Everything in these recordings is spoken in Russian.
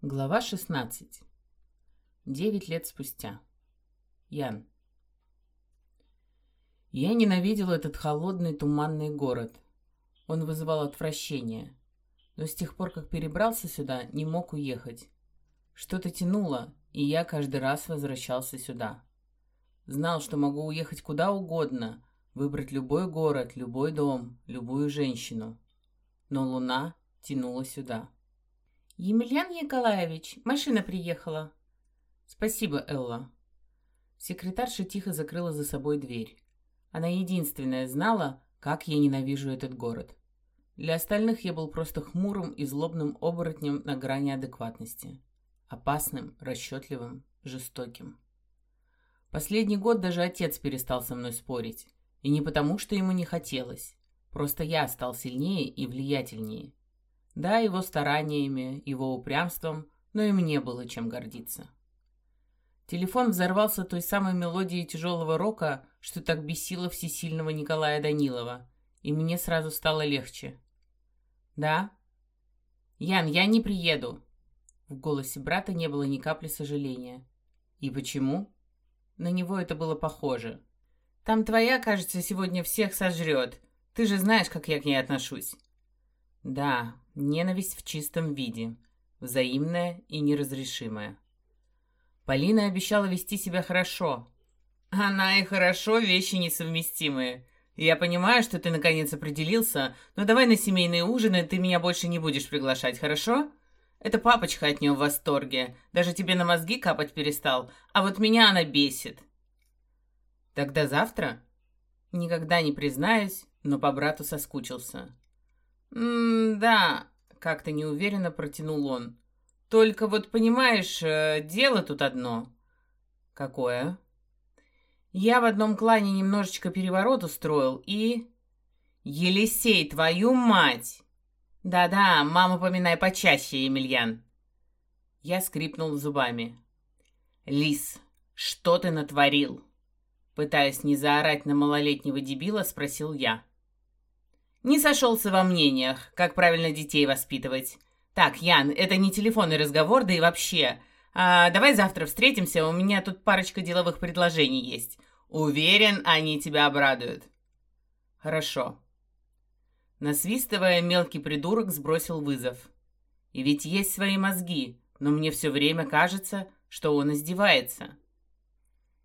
Глава 16. Девять лет спустя. Ян. Я ненавидел этот холодный туманный город. Он вызывал отвращение. Но с тех пор, как перебрался сюда, не мог уехать. Что-то тянуло, и я каждый раз возвращался сюда. Знал, что могу уехать куда угодно, выбрать любой город, любой дом, любую женщину. Но луна тянула сюда. «Емельян Николаевич, машина приехала». «Спасибо, Элла». Секретарша тихо закрыла за собой дверь. Она единственная знала, как я ненавижу этот город. Для остальных я был просто хмурым и злобным оборотнем на грани адекватности. Опасным, расчетливым, жестоким. Последний год даже отец перестал со мной спорить. И не потому, что ему не хотелось. Просто я стал сильнее и влиятельнее. Да, его стараниями, его упрямством, но и мне было чем гордиться. Телефон взорвался той самой мелодией тяжелого рока, что так бесило всесильного Николая Данилова, и мне сразу стало легче. «Да?» «Ян, я не приеду!» В голосе брата не было ни капли сожаления. «И почему?» На него это было похоже. «Там твоя, кажется, сегодня всех сожрет. Ты же знаешь, как я к ней отношусь». «Да, Ненависть в чистом виде. Взаимная и неразрешимая. Полина обещала вести себя хорошо. Она и хорошо вещи несовместимые. Я понимаю, что ты наконец определился, но давай на семейные ужины ты меня больше не будешь приглашать, хорошо? Это папочка от нее в восторге. Даже тебе на мозги капать перестал. А вот меня она бесит. Тогда завтра? Никогда не признаюсь, но по брату соскучился. «М-да», — как-то неуверенно протянул он. «Только вот, понимаешь, э, дело тут одно». «Какое?» «Я в одном клане немножечко переворот устроил и...» «Елисей, твою мать!» «Да-да, маму поминай почаще, Емельян!» Я скрипнул зубами. «Лис, что ты натворил?» Пытаясь не заорать на малолетнего дебила, спросил я. Не сошелся во мнениях, как правильно детей воспитывать. Так, Ян, это не телефонный разговор, да и вообще. А, давай завтра встретимся, у меня тут парочка деловых предложений есть. Уверен, они тебя обрадуют. Хорошо. Насвистывая, мелкий придурок сбросил вызов. И ведь есть свои мозги, но мне все время кажется, что он издевается.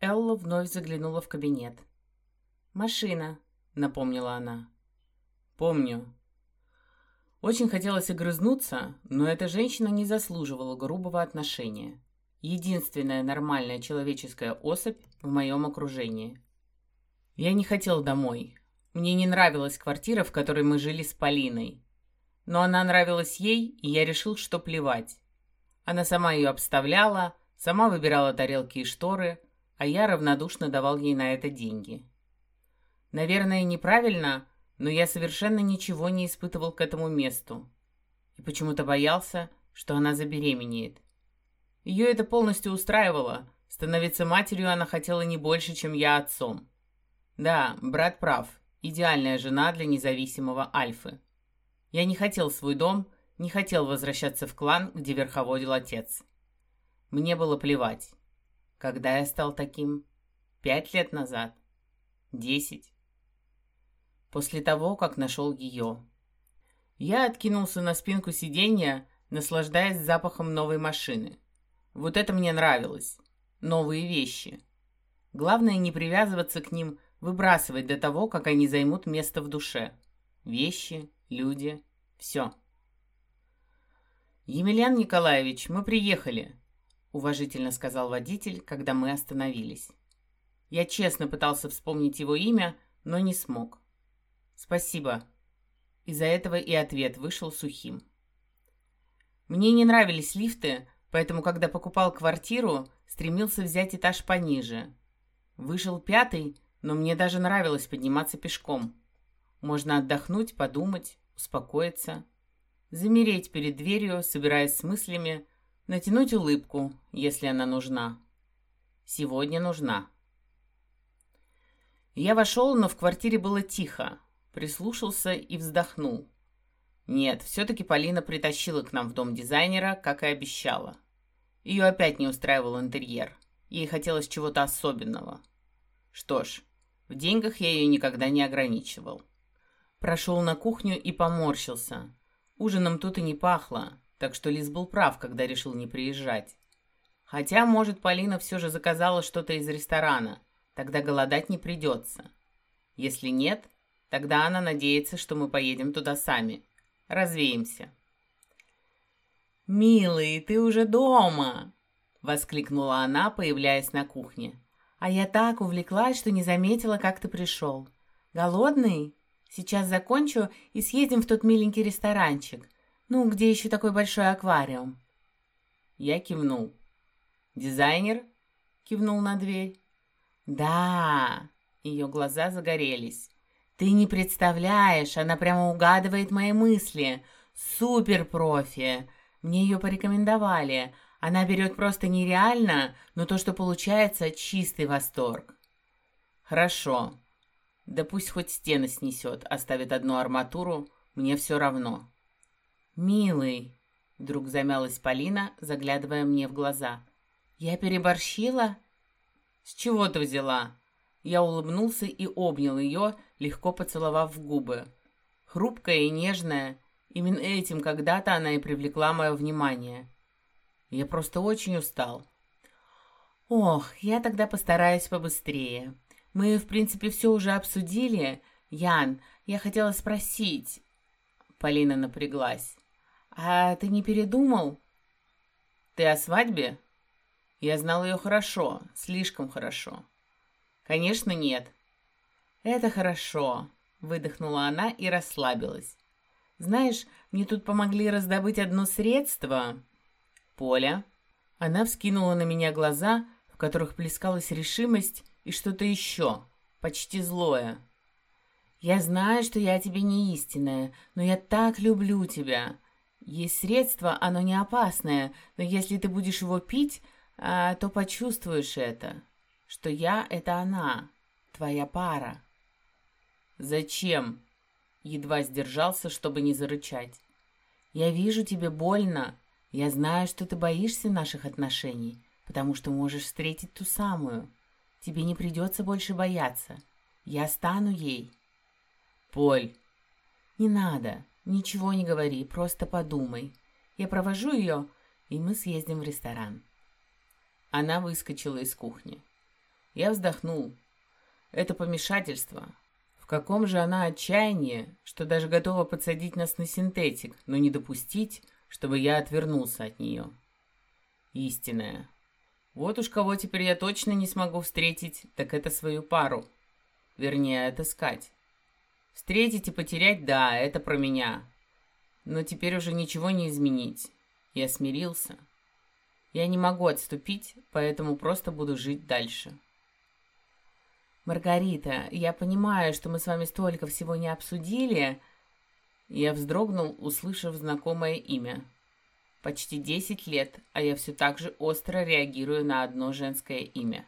Элла вновь заглянула в кабинет. «Машина», — напомнила она. Помню. Очень хотелось огрызнуться, но эта женщина не заслуживала грубого отношения. Единственная нормальная человеческая особь в моем окружении. Я не хотел домой. Мне не нравилась квартира, в которой мы жили с Полиной. Но она нравилась ей, и я решил, что плевать. Она сама ее обставляла, сама выбирала тарелки и шторы, а я равнодушно давал ей на это деньги. Наверное, неправильно, но я совершенно ничего не испытывал к этому месту. И почему-то боялся, что она забеременеет. Ее это полностью устраивало. Становиться матерью она хотела не больше, чем я отцом. Да, брат прав. Идеальная жена для независимого Альфы. Я не хотел свой дом, не хотел возвращаться в клан, где верховодил отец. Мне было плевать. Когда я стал таким? Пять лет назад? Десять? После того, как нашел ее. Я откинулся на спинку сиденья, наслаждаясь запахом новой машины. Вот это мне нравилось. Новые вещи. Главное не привязываться к ним, выбрасывать до того, как они займут место в душе. Вещи, люди, все. «Емельян Николаевич, мы приехали», — уважительно сказал водитель, когда мы остановились. Я честно пытался вспомнить его имя, но не смог. «Спасибо». Из-за этого и ответ вышел сухим. Мне не нравились лифты, поэтому, когда покупал квартиру, стремился взять этаж пониже. Вышел пятый, но мне даже нравилось подниматься пешком. Можно отдохнуть, подумать, успокоиться, замереть перед дверью, собираясь с мыслями, натянуть улыбку, если она нужна. Сегодня нужна. Я вошел, но в квартире было тихо прислушался и вздохнул. Нет, все-таки Полина притащила к нам в дом дизайнера, как и обещала. Ее опять не устраивал интерьер. Ей хотелось чего-то особенного. Что ж, в деньгах я ее никогда не ограничивал. Прошел на кухню и поморщился. Ужином тут и не пахло, так что Лис был прав, когда решил не приезжать. Хотя, может, Полина все же заказала что-то из ресторана. Тогда голодать не придется. Если нет, тогда она надеется, что мы поедем туда сами. Развеемся. «Милый, ты уже дома!» — воскликнула она, появляясь на кухне. «А я так увлеклась, что не заметила, как ты пришел. Голодный? Сейчас закончу и съедем в тот миленький ресторанчик. Ну, где еще такой большой аквариум?» Я кивнул. «Дизайнер?» — кивнул на дверь. «Да!» — ее глаза загорелись. «Ты не представляешь, она прямо угадывает мои мысли. Супер профи! Мне ее порекомендовали. Она берет просто нереально, но то, что получается, чистый восторг». «Хорошо. Да пусть хоть стены снесет, оставит одну арматуру, мне все равно». «Милый», — вдруг замялась Полина, заглядывая мне в глаза. «Я переборщила?» «С чего ты взяла?» Я улыбнулся и обнял ее, легко поцеловав в губы. Хрупкая и нежная, именно этим когда-то она и привлекла мое внимание. Я просто очень устал. «Ох, я тогда постараюсь побыстрее. Мы, в принципе, все уже обсудили. Ян, я хотела спросить...» Полина напряглась. «А ты не передумал?» «Ты о свадьбе?» Я знал ее хорошо, слишком хорошо. Конечно, нет. Это хорошо, выдохнула она и расслабилась. Знаешь, мне тут помогли раздобыть одно средство. Поля. Она вскинула на меня глаза, в которых плескалась решимость и что-то еще, почти злое. «Я знаю, что я тебе не истинная, но я так люблю тебя. Есть средство, оно не опасное, но если ты будешь его пить, а, то почувствуешь это что я — это она, твоя пара. Зачем? Едва сдержался, чтобы не зарычать. Я вижу тебе больно. Я знаю, что ты боишься наших отношений, потому что можешь встретить ту самую. Тебе не придется больше бояться. Я стану ей. Поль. Не надо. Ничего не говори, просто подумай. Я провожу ее, и мы съездим в ресторан. Она выскочила из кухни. Я вздохнул. Это помешательство. В каком же она отчаянии, что даже готова подсадить нас на синтетик, но не допустить, чтобы я отвернулся от нее. Истинная. Вот уж кого теперь я точно не смогу встретить, так это свою пару. Вернее, отыскать. Встретить и потерять, да, это про меня. Но теперь уже ничего не изменить. Я смирился. Я не могу отступить, поэтому просто буду жить дальше. «Маргарита, я понимаю, что мы с вами столько всего не обсудили». Я вздрогнул, услышав знакомое имя. Почти десять лет, а я все так же остро реагирую на одно женское имя.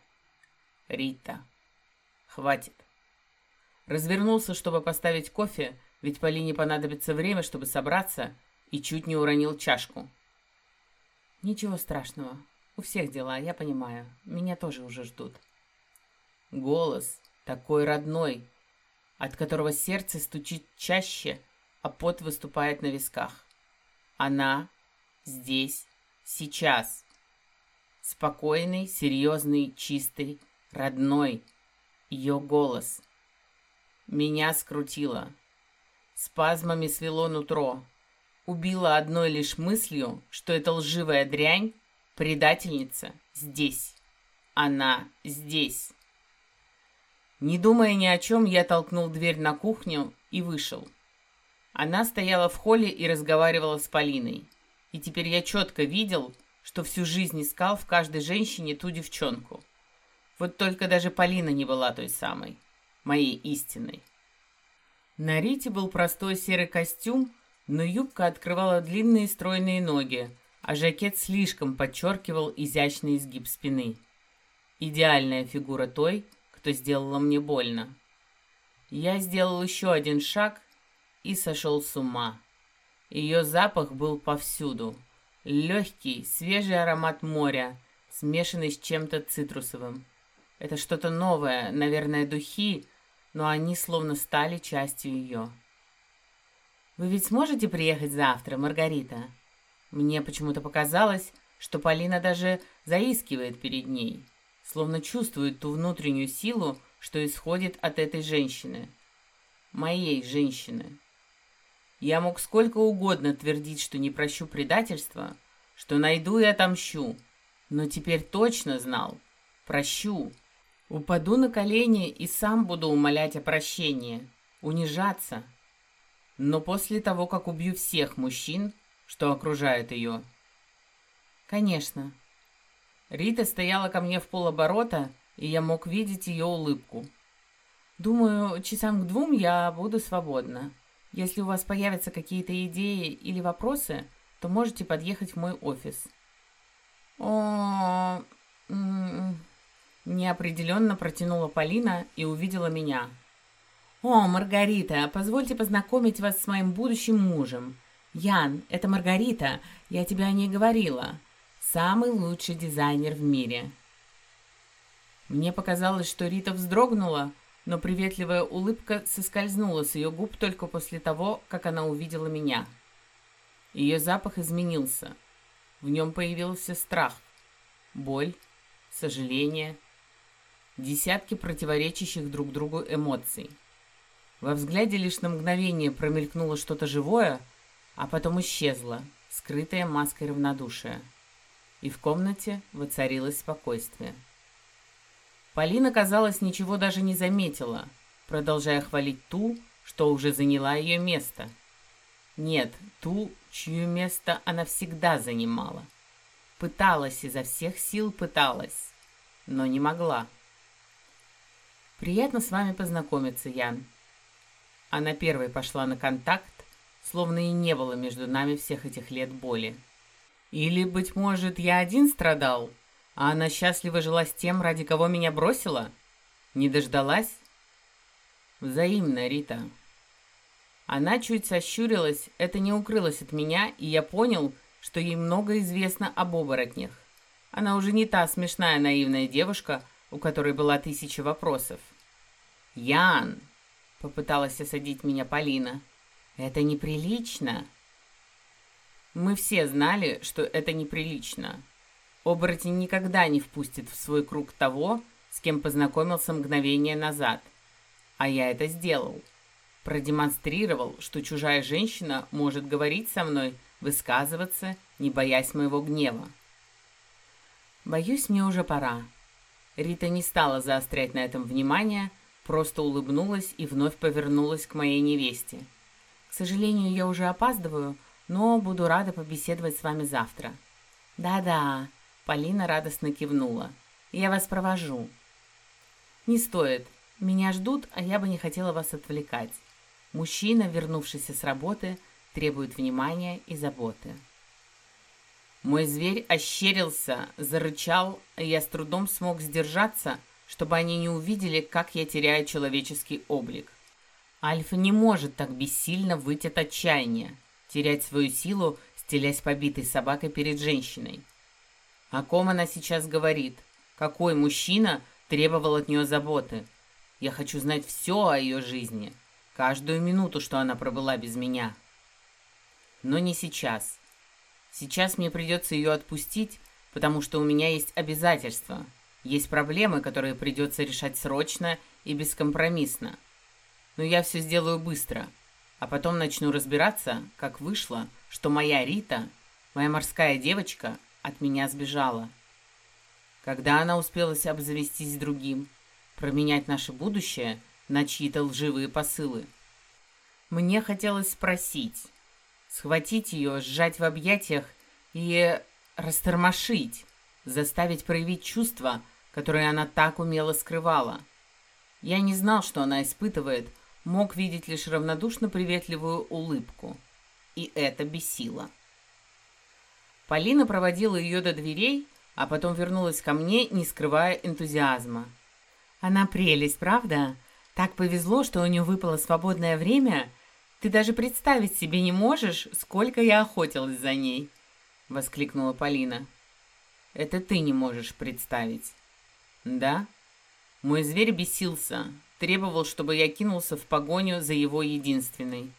Рита. Хватит. Развернулся, чтобы поставить кофе, ведь Полине понадобится время, чтобы собраться, и чуть не уронил чашку. «Ничего страшного. У всех дела, я понимаю. Меня тоже уже ждут». Голос такой родной, от которого сердце стучит чаще, а пот выступает на висках. Она здесь, сейчас. Спокойный, серьезный, чистый, родной. Ее голос. Меня скрутило. Спазмами свело нутро. Убило одной лишь мыслью, что эта лживая дрянь, предательница, здесь. Она здесь. Не думая ни о чем, я толкнул дверь на кухню и вышел. Она стояла в холле и разговаривала с Полиной. И теперь я четко видел, что всю жизнь искал в каждой женщине ту девчонку. Вот только даже Полина не была той самой, моей истинной. На Рите был простой серый костюм, но юбка открывала длинные стройные ноги, а жакет слишком подчеркивал изящный изгиб спины. Идеальная фигура той, кто сделала мне больно. Я сделал еще один шаг и сошел с ума. Ее запах был повсюду. Легкий, свежий аромат моря, смешанный с чем-то цитрусовым. Это что-то новое, наверное, духи, но они словно стали частью ее. «Вы ведь сможете приехать завтра, Маргарита?» Мне почему-то показалось, что Полина даже заискивает перед ней, словно чувствует ту внутреннюю силу, что исходит от этой женщины. Моей женщины. Я мог сколько угодно твердить, что не прощу предательства, что найду и отомщу, но теперь точно знал. Прощу. Упаду на колени и сам буду умолять о прощении, унижаться. Но после того, как убью всех мужчин, что окружает ее. Конечно. Рита стояла ко мне в полоборота, и я мог видеть ее улыбку. Думаю, часам к двум я буду свободна. Если у вас появятся какие-то идеи или вопросы, то можете подъехать в мой офис. О, неопределенно протянула Полина и увидела меня. «О, Маргарита, позвольте познакомить вас с моим будущим мужем. Ян, это Маргарита, я тебе о ней говорила. Самый лучший дизайнер в мире». Мне показалось, что Рита вздрогнула, но приветливая улыбка соскользнула с ее губ только после того, как она увидела меня. Ее запах изменился. В нем появился страх, боль, сожаление, десятки противоречащих друг другу эмоций. Во взгляде лишь на мгновение промелькнуло что-то живое, а потом исчезло, скрытое маской равнодушия. И в комнате воцарилось спокойствие. Полина, казалось, ничего даже не заметила, продолжая хвалить ту, что уже заняла ее место. Нет, ту, чье место она всегда занимала. Пыталась изо всех сил пыталась, но не могла. «Приятно с вами познакомиться, Ян». Она первой пошла на контакт, словно и не было между нами всех этих лет боли. Или, быть может, я один страдал, а она счастливо жила с тем, ради кого меня бросила? Не дождалась? Взаимно, Рита. Она чуть сощурилась, это не укрылось от меня, и я понял, что ей много известно об оборотнях. Она уже не та смешная наивная девушка, у которой была тысяча вопросов. «Ян!» — попыталась осадить меня Полина. «Это неприлично!» Мы все знали, что это неприлично. Оборотень никогда не впустит в свой круг того, с кем познакомился мгновение назад. А я это сделал. Продемонстрировал, что чужая женщина может говорить со мной, высказываться, не боясь моего гнева. Боюсь, мне уже пора. Рита не стала заострять на этом внимание, просто улыбнулась и вновь повернулась к моей невесте. К сожалению, я уже опаздываю, но буду рада побеседовать с вами завтра. Да-да, Полина радостно кивнула. «Я вас провожу». «Не стоит. Меня ждут, а я бы не хотела вас отвлекать. Мужчина, вернувшийся с работы, требует внимания и заботы». Мой зверь ощерился, зарычал, и я с трудом смог сдержаться, чтобы они не увидели, как я теряю человеческий облик. Альфа не может так бессильно выйти от отчаяния, терять свою силу, стелясь побитой собакой перед женщиной. О ком она сейчас говорит? Какой мужчина требовал от нее заботы? Я хочу знать все о ее жизни. Каждую минуту, что она пробыла без меня. Но не сейчас. Сейчас мне придется ее отпустить, потому что у меня есть обязательства. Есть проблемы, которые придется решать срочно и бескомпромиссно. Но я все сделаю быстро. А потом начну разбираться, как вышло, что моя Рита, моя морская девочка, от меня сбежала. Когда она успела обзавестись другим, променять наше будущее на чьи-то лживые посылы? Мне хотелось спросить, схватить ее, сжать в объятиях и растормошить, заставить проявить чувства, которые она так умело скрывала. Я не знал, что она испытывает, мог видеть лишь равнодушно приветливую улыбку. И это бесило. Полина проводила ее до дверей, а потом вернулась ко мне, не скрывая энтузиазма. «Она прелесть, правда? Так повезло, что у нее выпало свободное время. Ты даже представить себе не можешь, сколько я охотилась за ней!» — воскликнула Полина. «Это ты не можешь представить». «Да?» Мой зверь бесился, требовал, чтобы я кинулся в погоню за его единственной.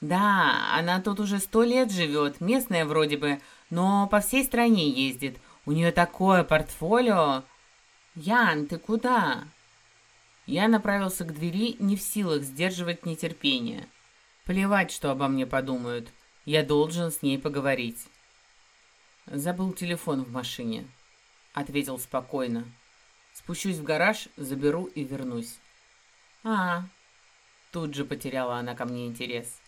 «Да, она тут уже сто лет живет, местная вроде бы, но по всей стране ездит. У нее такое портфолио!» «Ян, ты куда?» Я направился к двери, не в силах сдерживать нетерпение. Плевать, что обо мне подумают. Я должен с ней поговорить. Забыл телефон в машине. Ответил спокойно. Спущусь в гараж, заберу и вернусь. А, тут же потеряла она ко мне интерес.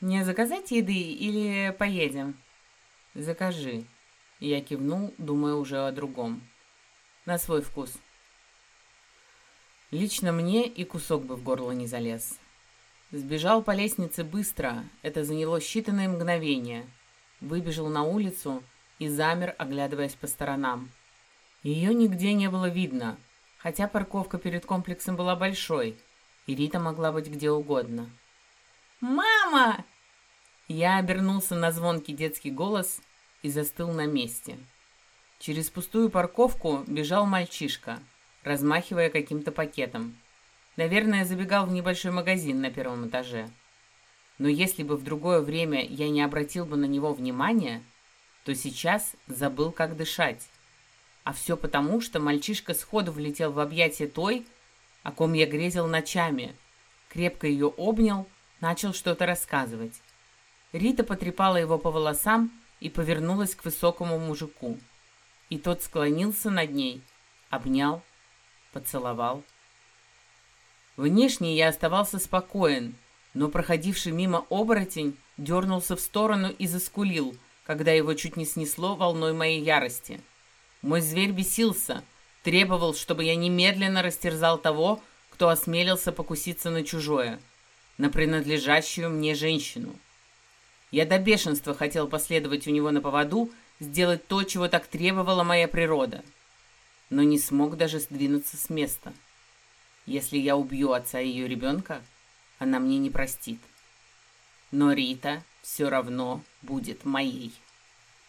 Не заказать еды или поедем? Закажи. Я кивнул, думая уже о другом. На свой вкус. Лично мне и кусок бы в горло не залез. Сбежал по лестнице быстро, это заняло считанные мгновения. Выбежал на улицу и замер, оглядываясь по сторонам. Ее нигде не было видно, хотя парковка перед комплексом была большой, и Рита могла быть где угодно. «Мама!» Я обернулся на звонкий детский голос и застыл на месте. Через пустую парковку бежал мальчишка, размахивая каким-то пакетом. Наверное, забегал в небольшой магазин на первом этаже. Но если бы в другое время я не обратил бы на него внимания, то сейчас забыл, как дышать. А все потому, что мальчишка сходу влетел в объятия той, о ком я грезил ночами, крепко ее обнял, начал что-то рассказывать. Рита потрепала его по волосам и повернулась к высокому мужику. И тот склонился над ней, обнял, поцеловал. Внешне я оставался спокоен, но проходивший мимо оборотень дернулся в сторону и заскулил, когда его чуть не снесло волной моей ярости. Мой зверь бесился, требовал, чтобы я немедленно растерзал того, кто осмелился покуситься на чужое, на принадлежащую мне женщину. Я до бешенства хотел последовать у него на поводу, сделать то, чего так требовала моя природа, но не смог даже сдвинуться с места. Если я убью отца ее ребенка, она мне не простит. Но Рита все равно будет моей.